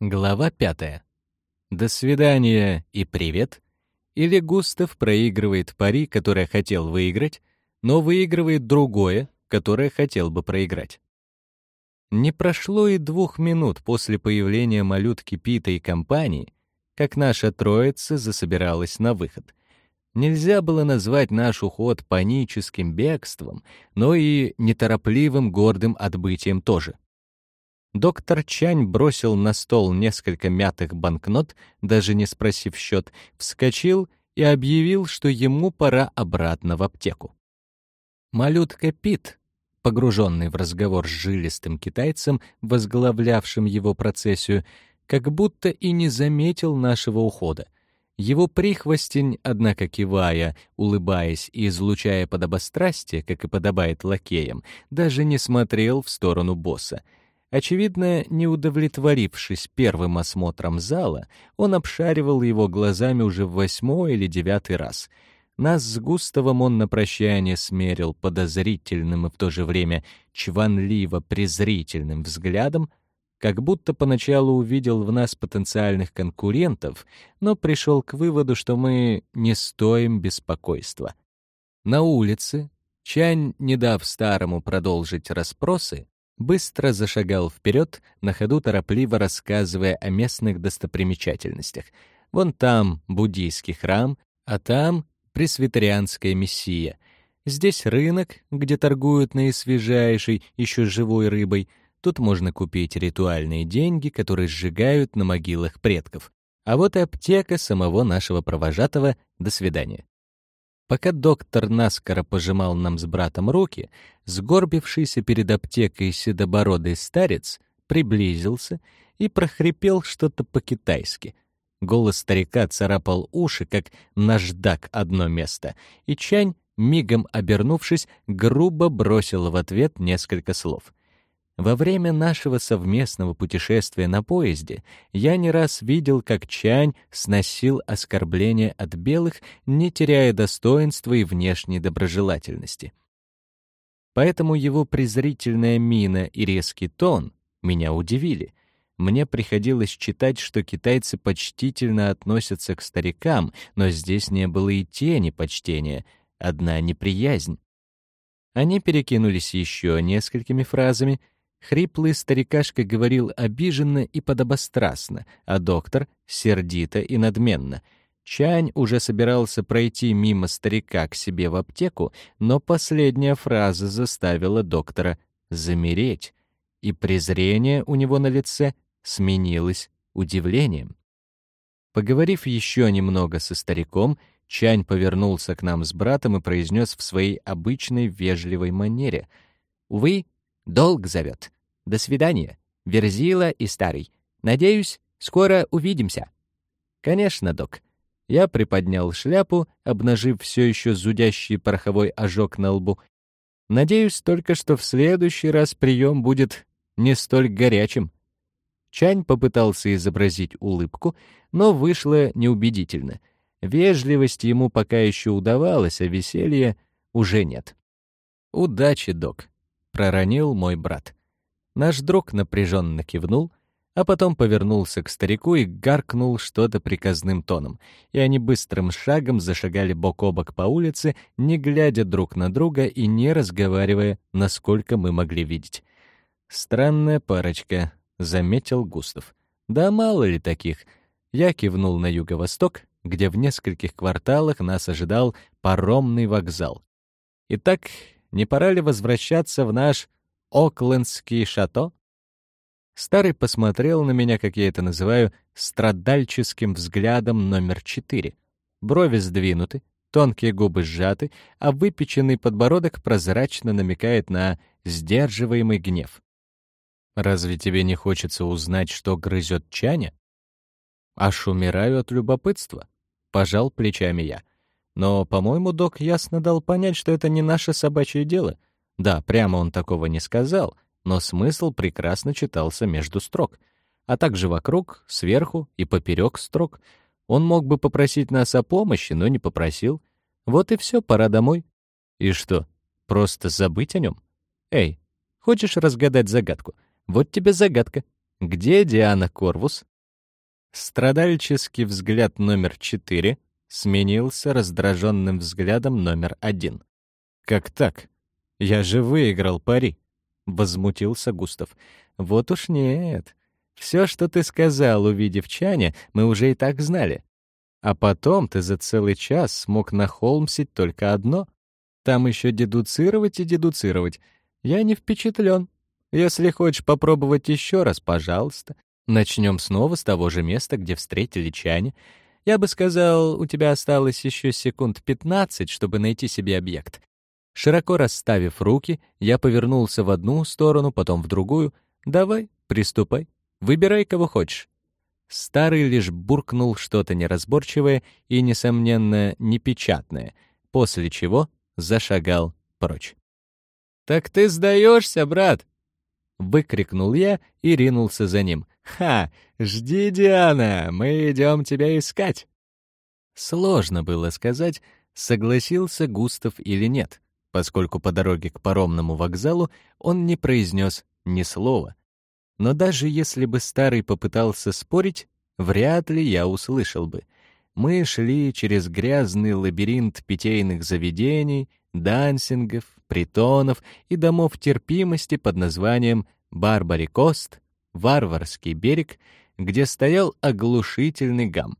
Глава пятая. До свидания и привет. Или Густав проигрывает пари, которое хотел выиграть, но выигрывает другое, которое хотел бы проиграть. Не прошло и двух минут после появления малютки Пита и компании, как наша троица засобиралась на выход. Нельзя было назвать наш уход паническим бегством, но и неторопливым гордым отбытием тоже. Доктор Чань бросил на стол несколько мятых банкнот, даже не спросив счет, вскочил и объявил, что ему пора обратно в аптеку. Малютка Пит, погруженный в разговор с жилистым китайцем, возглавлявшим его процессию, как будто и не заметил нашего ухода. Его прихвостень, однако кивая, улыбаясь и излучая подобострастие, как и подобает лакеям, даже не смотрел в сторону босса — Очевидно, не удовлетворившись первым осмотром зала, он обшаривал его глазами уже в восьмой или девятый раз. Нас с Густавом он на прощание смерил подозрительным и в то же время чванливо-презрительным взглядом, как будто поначалу увидел в нас потенциальных конкурентов, но пришел к выводу, что мы не стоим беспокойства. На улице Чань, не дав старому продолжить расспросы, быстро зашагал вперед, на ходу торопливо рассказывая о местных достопримечательностях. Вон там буддийский храм, а там пресвитерианская мессия. Здесь рынок, где торгуют наисвежайшей, еще живой рыбой. Тут можно купить ритуальные деньги, которые сжигают на могилах предков. А вот и аптека самого нашего провожатого. До свидания. Пока доктор наскоро пожимал нам с братом руки, сгорбившийся перед аптекой седобородый старец приблизился и прохрипел что-то по-китайски. Голос старика царапал уши, как наждак одно место, и Чань, мигом обернувшись, грубо бросил в ответ несколько слов — во время нашего совместного путешествия на поезде я не раз видел, как Чань сносил оскорбления от белых, не теряя достоинства и внешней доброжелательности. Поэтому его презрительная мина и резкий тон меня удивили. Мне приходилось читать, что китайцы почтительно относятся к старикам, но здесь не было и тени почтения, одна неприязнь. Они перекинулись еще несколькими фразами — Хриплый старикашка говорил обиженно и подобострастно, а доктор — сердито и надменно. Чань уже собирался пройти мимо старика к себе в аптеку, но последняя фраза заставила доктора замереть, и презрение у него на лице сменилось удивлением. Поговорив еще немного со стариком, Чань повернулся к нам с братом и произнес в своей обычной вежливой манере. «Увы, долг зовет. До свидания, Верзила и Старый. Надеюсь, скоро увидимся». «Конечно, док». Я приподнял шляпу, обнажив все еще зудящий пороховой ожог на лбу. «Надеюсь только, что в следующий раз прием будет не столь горячим». Чань попытался изобразить улыбку, но вышло неубедительно. Вежливость ему пока еще удавалась, а веселья уже нет. «Удачи, док», — проронил мой брат. Наш друг напряженно кивнул, а потом повернулся к старику и гаркнул что-то приказным тоном, и они быстрым шагом зашагали бок о бок по улице, не глядя друг на друга и не разговаривая, насколько мы могли видеть. «Странная парочка», — заметил Густав. «Да мало ли таких». Я кивнул на юго-восток, где в нескольких кварталах нас ожидал паромный вокзал. Итак, не пора ли возвращаться в наш Оклендский шато? Старый посмотрел на меня, как я это называю, страдальческим взглядом номер четыре. Брови сдвинуты, тонкие губы сжаты, а выпеченный подбородок прозрачно намекает на сдерживаемый гнев. «Разве тебе не хочется узнать, что грызет Чаня?» «Аж умираю от любопытства», — пожал плечами я. «Но, по-моему, док ясно дал понять, что это не наше собачье дело — да, прямо он такого не сказал, но смысл прекрасно читался между строк, а также вокруг, сверху и поперек строк. Он мог бы попросить нас о помощи, но не попросил. Вот и все, пора домой. И что, просто забыть о нем? Эй, хочешь разгадать загадку? Вот тебе загадка. Где Диана Корвус? Страдальческий взгляд номер четыре сменился раздраженным взглядом номер один. «Как так? Я же выиграл пари!» — возмутился Густав. «Вот уж нет. Все, что ты сказал, увидев Чаня, мы уже и так знали. А потом ты за целый час смог нахолмсить только одно. Там еще дедуцировать и дедуцировать. Я не впечатлен. Если хочешь попробовать еще раз, пожалуйста. Начнем снова с того же места, где встретили Чаня. Я бы сказал, у тебя осталось еще секунд 15, чтобы найти себе объект. Широко расставив руки, я повернулся в одну сторону, потом в другую. Давай, приступай. Выбирай, кого хочешь. Старый лишь буркнул что-то неразборчивое и, несомненно, непечатное, после чего зашагал прочь. «Так ты сдаешься, брат!» — выкрикнул я и ринулся за ним. «Ха! Жди, Диана, мы идем тебя искать!» Сложно было сказать, согласился Густав или нет, поскольку по дороге к паромному вокзалу он не произнес ни слова. Но даже если бы старый попытался спорить, вряд ли я услышал бы. Мы шли через грязный лабиринт питейных заведений, дансингов, притонов и домов терпимости под названием Барбари Кост, Варварский берег, где стоял оглушительный гам.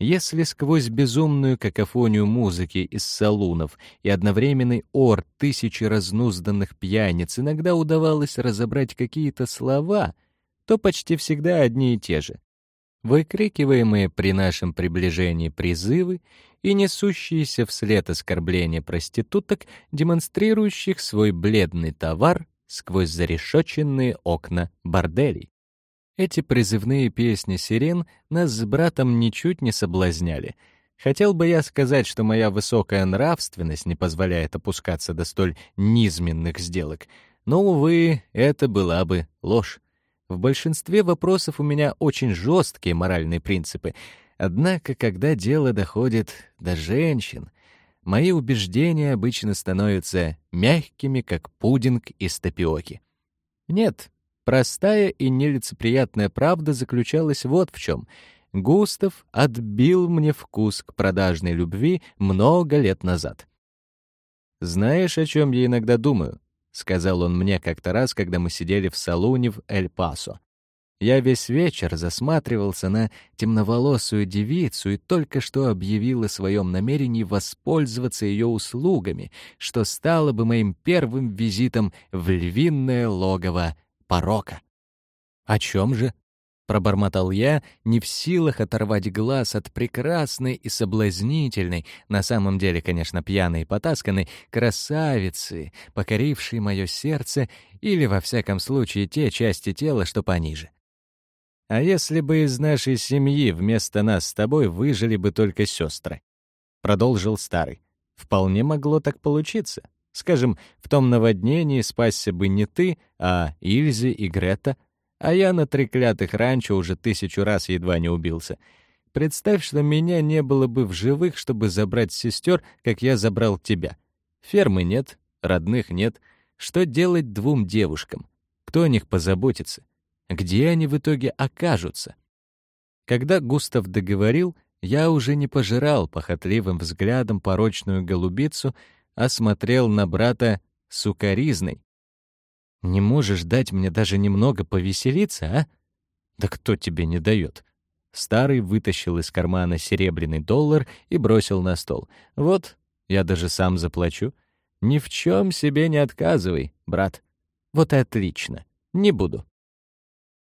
Если сквозь безумную какофонию музыки из салунов и одновременный ор тысячи разнузданных пьяниц иногда удавалось разобрать какие-то слова, то почти всегда одни и те же. Выкрикиваемые при нашем приближении призывы и несущиеся вслед оскорбления проституток, демонстрирующих свой бледный товар сквозь зарешоченные окна борделей. Эти призывные песни сирен нас с братом ничуть не соблазняли. Хотел бы я сказать, что моя высокая нравственность не позволяет опускаться до столь низменных сделок, но, увы, это была бы ложь. В большинстве вопросов у меня очень жесткие моральные принципы, однако, когда дело доходит до женщин, мои убеждения обычно становятся мягкими, как пудинг из тапиоки. Нет, Простая и нелицеприятная правда заключалась вот в чем. Густав отбил мне вкус к продажной любви много лет назад. «Знаешь, о чем я иногда думаю?» — сказал он мне как-то раз, когда мы сидели в салуне в Эль-Пасо. Я весь вечер засматривался на темноволосую девицу и только что объявил о своем намерении воспользоваться ее услугами, что стало бы моим первым визитом в львиное логово порока. «О чем же?» — пробормотал я, не в силах оторвать глаз от прекрасной и соблазнительной, на самом деле, конечно, пьяной и потасканной, красавицы, покорившей мое сердце или, во всяком случае, те части тела, что пониже. А если бы из нашей семьи вместо нас с тобой выжили бы только сестры? Продолжил старый. Вполне могло так получиться. Скажем, в том наводнении спасся бы не ты, а Ильзи и Грета, а я на треклятых ранчо уже тысячу раз едва не убился. Представь, что меня не было бы в живых, чтобы забрать сестер, как я забрал тебя. Фермы нет, родных нет. Что делать двум девушкам? Кто о них позаботится? Где они в итоге окажутся? Когда Густав договорил, я уже не пожирал похотливым взглядом порочную голубицу, осмотрел на брата сукаризной. «Не можешь дать мне даже немного повеселиться, а? Да кто тебе не дает?» Старый вытащил из кармана серебряный доллар и бросил на стол. «Вот, я даже сам заплачу. Ни в чем себе не отказывай, брат. Вот и отлично. Не буду».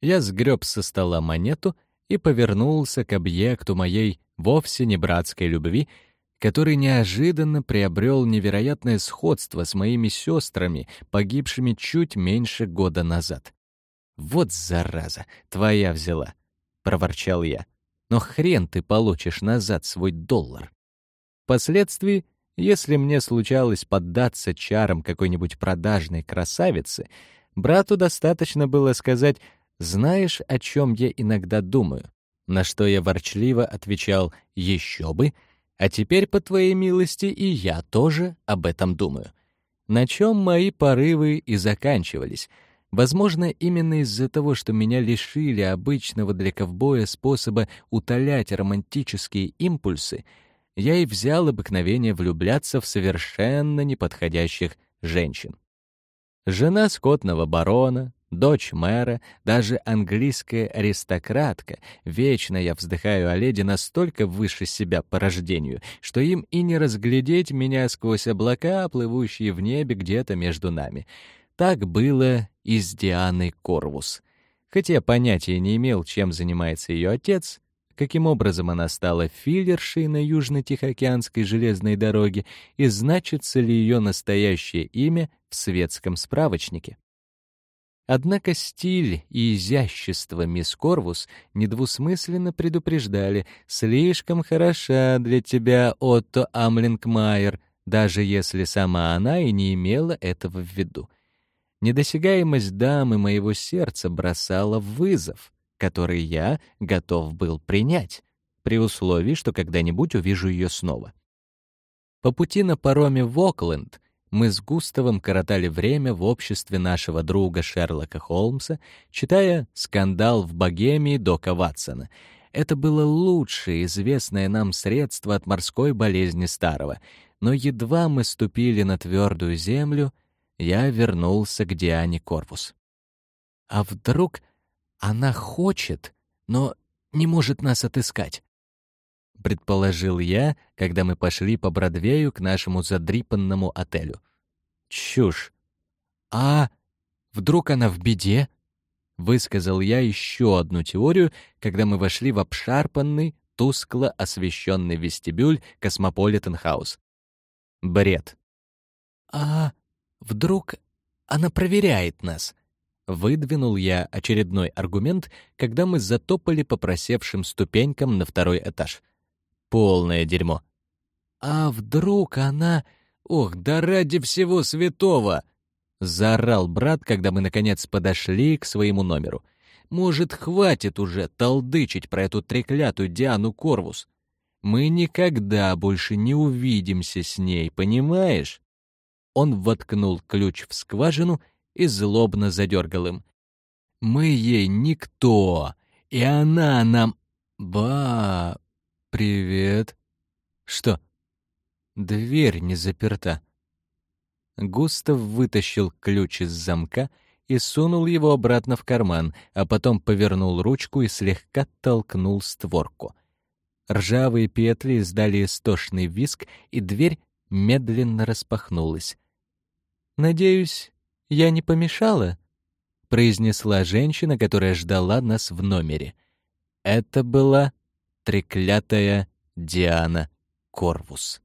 Я сгреб со стола монету и повернулся к объекту моей вовсе не братской любви — который неожиданно приобрел невероятное сходство с моими сестрами, погибшими чуть меньше года назад. «Вот зараза, твоя взяла», — проворчал я. «Но хрен ты получишь назад свой доллар». Впоследствии, если мне случалось поддаться чарам какой-нибудь продажной красавицы, брату достаточно было сказать «Знаешь, о чем я иногда думаю?» На что я ворчливо отвечал «Еще бы», а теперь, по твоей милости, и я тоже об этом думаю. На чем мои порывы и заканчивались. Возможно, именно из-за того, что меня лишили обычного для ковбоя способа утолять романтические импульсы, я и взял обыкновение влюбляться в совершенно неподходящих женщин. Жена скотного барона, дочь мэра, даже английская аристократка. Вечно я вздыхаю о леди настолько выше себя по рождению, что им и не разглядеть меня сквозь облака, плывущие в небе где-то между нами. Так было и с Дианой Корвус. Хотя понятия не имел, чем занимается ее отец, каким образом она стала филлершей на Южно-Тихоокеанской железной дороге и значится ли ее настоящее имя в светском справочнике. Однако стиль и изящество мисс Корвус недвусмысленно предупреждали «слишком хороша для тебя, Отто Амлингмайер», даже если сама она и не имела этого в виду. Недосягаемость дамы моего сердца бросала вызов, который я готов был принять, при условии, что когда-нибудь увижу ее снова. По пути на пароме в Окленд мы с Густавом коротали время в обществе нашего друга Шерлока Холмса, читая «Скандал в Богемии» Дока Ватсона. Это было лучшее известное нам средство от морской болезни старого, но едва мы ступили на твердую землю, я вернулся к Диане Корпус. А вдруг она хочет, но не может нас отыскать? — предположил я, когда мы пошли по Бродвею к нашему задрипанному отелю. «Чушь! А вдруг она в беде?» — высказал я еще одну теорию, когда мы вошли в обшарпанный, тускло освещенный вестибюль Космополитен Хаус. Бред. «А вдруг она проверяет нас?» Выдвинул я очередной аргумент, когда мы затопали по просевшим ступенькам на второй этаж. Полное дерьмо. «А вдруг она...» «Ох, да ради всего святого!» — заорал брат, когда мы, наконец, подошли к своему номеру. «Может, хватит уже толдычить про эту треклятую Диану Корвус? Мы никогда больше не увидимся с ней, понимаешь?» Он воткнул ключ в скважину и злобно задергал им. «Мы ей никто, и она нам...» «Ба... привет...» «Что?» Дверь не заперта. Густав вытащил ключ из замка и сунул его обратно в карман, а потом повернул ручку и слегка толкнул створку. Ржавые петли издали истошный визг, и дверь медленно распахнулась. «Надеюсь, я не помешала?» — произнесла женщина, которая ждала нас в номере. Это была треклятая Диана Корвус.